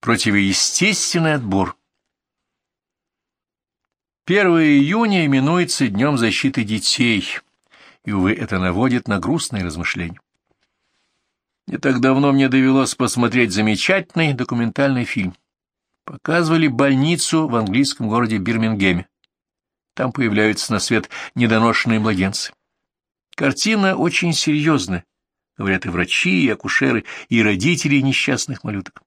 Противоестественный отбор. 1 июня именуется Днем защиты детей, и, увы, это наводит на грустные размышления. Не так давно мне довелось посмотреть замечательный документальный фильм. Показывали больницу в английском городе Бирмингеме. Там появляются на свет недоношенные младенцы. Картина очень серьезная, говорят и врачи, и акушеры, и родители несчастных малюток.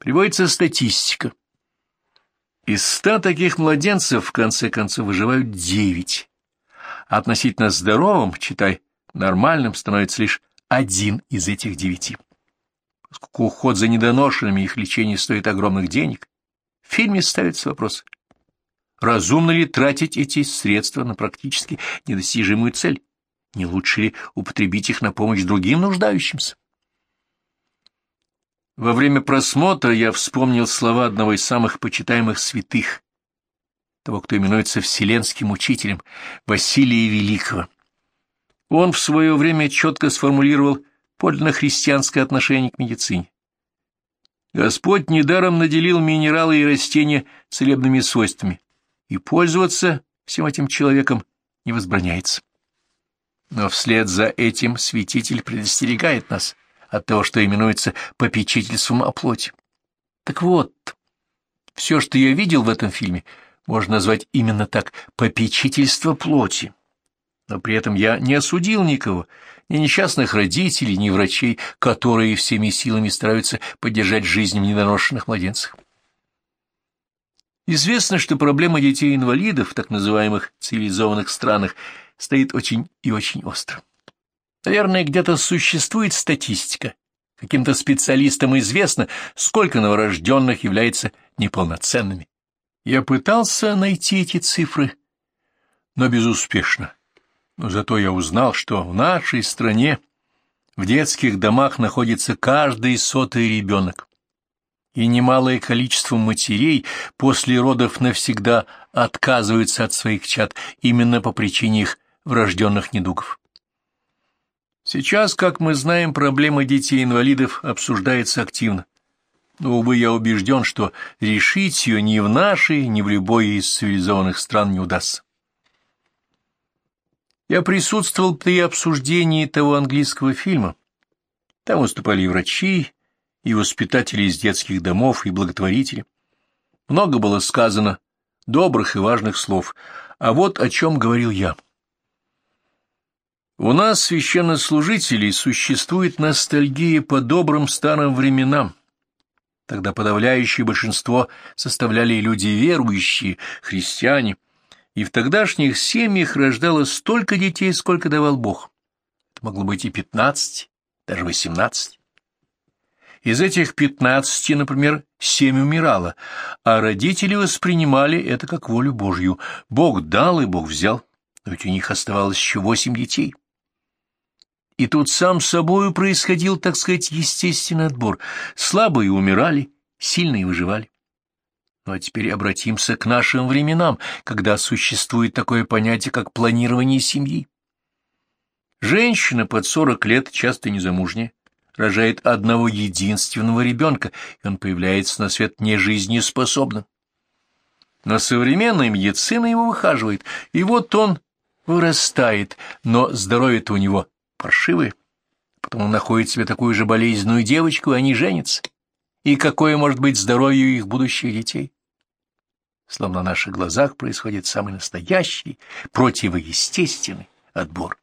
Приводится статистика. Из ста таких младенцев в конце концов выживают девять. Относительно здоровым, читай, нормальным становится лишь один из этих девяти. Поскольку уход за недоношенными их лечение стоит огромных денег, в фильме ставится вопрос, разумно ли тратить эти средства на практически недостижимую цель, не лучше ли употребить их на помощь другим нуждающимся. Во время просмотра я вспомнил слова одного из самых почитаемых святых, того, кто именуется Вселенским учителем, Василия Великого. Он в свое время четко сформулировал подлинно христианское отношение к медицине. Господь недаром наделил минералы и растения целебными свойствами, и пользоваться всем этим человеком не возбраняется. Но вслед за этим святитель предостерегает нас от того, что именуется попечительством о плоти. Так вот, все, что я видел в этом фильме, можно назвать именно так — попечительство плоти. Но при этом я не осудил никого, ни несчастных родителей, ни врачей, которые всеми силами стараются поддержать жизнь в недоношенных младенцах. Известно, что проблема детей-инвалидов в так называемых цивилизованных странах стоит очень и очень остро. Наверное, где-то существует статистика. Каким-то специалистам известно, сколько новорожденных является неполноценными. Я пытался найти эти цифры, но безуспешно. Но зато я узнал, что в нашей стране в детских домах находится каждый сотый ребенок, и немалое количество матерей после родов навсегда отказываются от своих чад именно по причине их врожденных недугов. Сейчас, как мы знаем, проблема детей-инвалидов обсуждается активно. Но, увы, я убежден, что решить ее ни в нашей, ни в любой из цивилизованных стран не удастся. Я присутствовал при обсуждении того английского фильма. Там выступали и врачи, и воспитатели из детских домов, и благотворители. Много было сказано добрых и важных слов, а вот о чем говорил я. У нас, священнослужителей, существует ностальгия по добрым старым временам. Тогда подавляющее большинство составляли люди верующие, христиане, и в тогдашних семьях рождалось столько детей, сколько давал Бог. Это могло быть и пятнадцать, даже восемнадцать. Из этих пятнадцати, например, семь умирало, а родители воспринимали это как волю Божью. Бог дал и Бог взял, но ведь у них оставалось еще восемь детей. И тут сам собою происходил, так сказать, естественный отбор. Слабые умирали, сильные выживали. Ну а теперь обратимся к нашим временам, когда существует такое понятие, как планирование семьи. Женщина под сорок лет, часто незамужняя, рожает одного единственного ребенка, и он появляется на свет нежизнеспособным. Но современная медицина его выхаживает, и вот он вырастает, но здоровье-то у него паршивые. Потом он находит себе такую же болезненную девочку, и они женятся. И какое может быть здоровье их будущих детей? Словно на наших глазах происходит самый настоящий, противоестественный отбор.